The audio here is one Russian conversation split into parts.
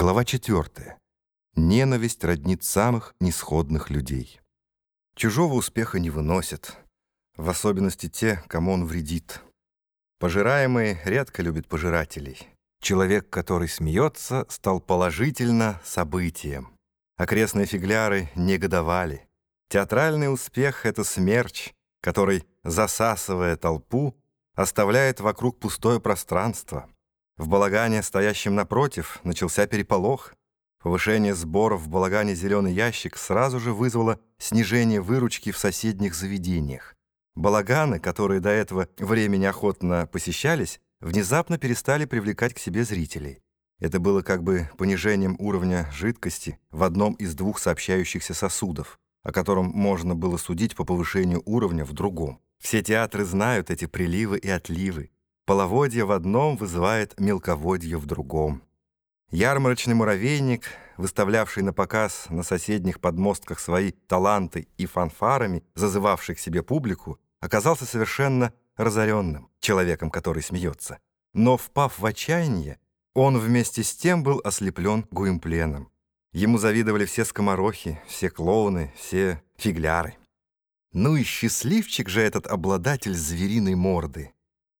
Глава 4. Ненависть роднит самых несходных людей. Чужого успеха не выносят, в особенности те, кому он вредит. Пожираемые редко любят пожирателей. Человек, который смеется, стал положительно событием. Окрестные фигляры негодовали. Театральный успех — это смерч, который, засасывая толпу, оставляет вокруг пустое пространство — в балагане, стоящем напротив, начался переполох. Повышение сборов в балагане «Зеленый ящик» сразу же вызвало снижение выручки в соседних заведениях. Балаганы, которые до этого времени охотно посещались, внезапно перестали привлекать к себе зрителей. Это было как бы понижением уровня жидкости в одном из двух сообщающихся сосудов, о котором можно было судить по повышению уровня в другом. Все театры знают эти приливы и отливы. Половодье в одном вызывает мелководье в другом. Ярмарочный муравейник, выставлявший на показ на соседних подмостках свои таланты и фанфарами, зазывавший к себе публику, оказался совершенно разоренным человеком, который смеется. Но, впав в отчаяние, он вместе с тем был ослеплен гуимпленом. Ему завидовали все скоморохи, все клоуны, все фигляры. Ну и счастливчик же этот обладатель звериной морды.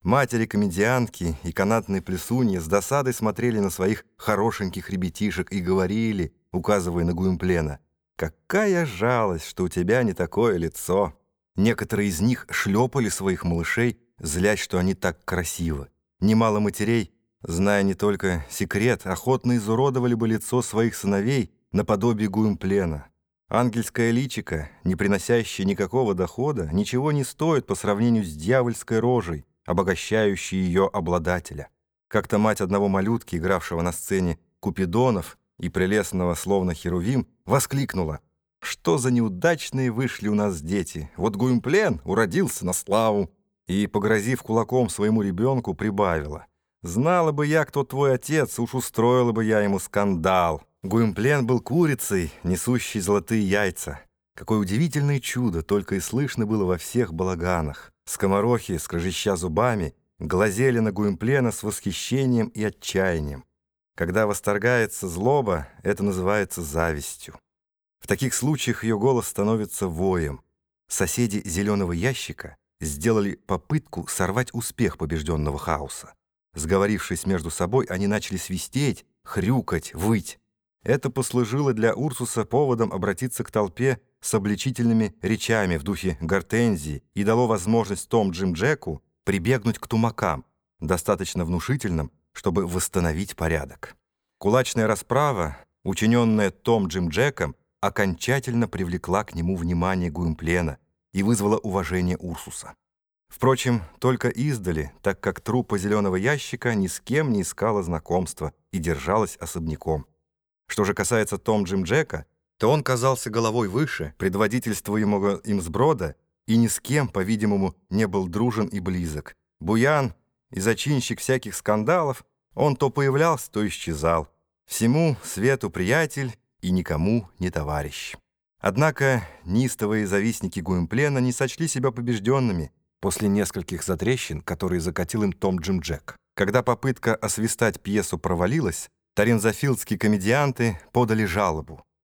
Матери-комедианки и канатные плесуньи с досадой смотрели на своих хорошеньких ребятишек и говорили, указывая на Гуимплена, «Какая жалость, что у тебя не такое лицо!» Некоторые из них шлепали своих малышей, злясь, что они так красивы. Немало матерей, зная не только секрет, охотно изуродовали бы лицо своих сыновей наподобие Гуимплена. Ангельское личико, не приносящее никакого дохода, ничего не стоит по сравнению с дьявольской рожей, обогащающий ее обладателя. Как-то мать одного малютки, игравшего на сцене Купидонов и прелестного, словно Херувим, воскликнула. «Что за неудачные вышли у нас дети! Вот Гуимплен уродился на славу!» И, погрозив кулаком своему ребенку, прибавила. «Знала бы я, кто твой отец, уж устроила бы я ему скандал!» Гуимплен был курицей, несущей золотые яйца. Какое удивительное чудо только и слышно было во всех балаганах. Скоморохи, скрежеща зубами, глазели на Гуимплена с восхищением и отчаянием. Когда восторгается злоба, это называется завистью. В таких случаях ее голос становится воем. Соседи «зеленого ящика» сделали попытку сорвать успех побежденного хаоса. Сговорившись между собой, они начали свистеть, хрюкать, выть. Это послужило для Урсуса поводом обратиться к толпе с обличительными речами в духе гортензии и дало возможность Том Джим Джеку прибегнуть к тумакам, достаточно внушительным, чтобы восстановить порядок. Кулачная расправа, учиненная Том Джим Джеком, окончательно привлекла к нему внимание Гуимплена и вызвала уважение Урсуса. Впрочем, только издали, так как трупа зеленого ящика ни с кем не искала знакомства и держалась особняком. Что же касается Том Джим Джека, то он казался головой выше, предводительствуемого им сброда, и ни с кем, по-видимому, не был дружен и близок. Буян и зачинщик всяких скандалов, он то появлялся, то исчезал. Всему свету приятель и никому не товарищ. Однако нистовые завистники Гуимплена не сочли себя побежденными после нескольких затрещин, которые закатил им Том Джим Джек. Когда попытка освистать пьесу провалилась, таринзофилдские комедианты подали жалобу.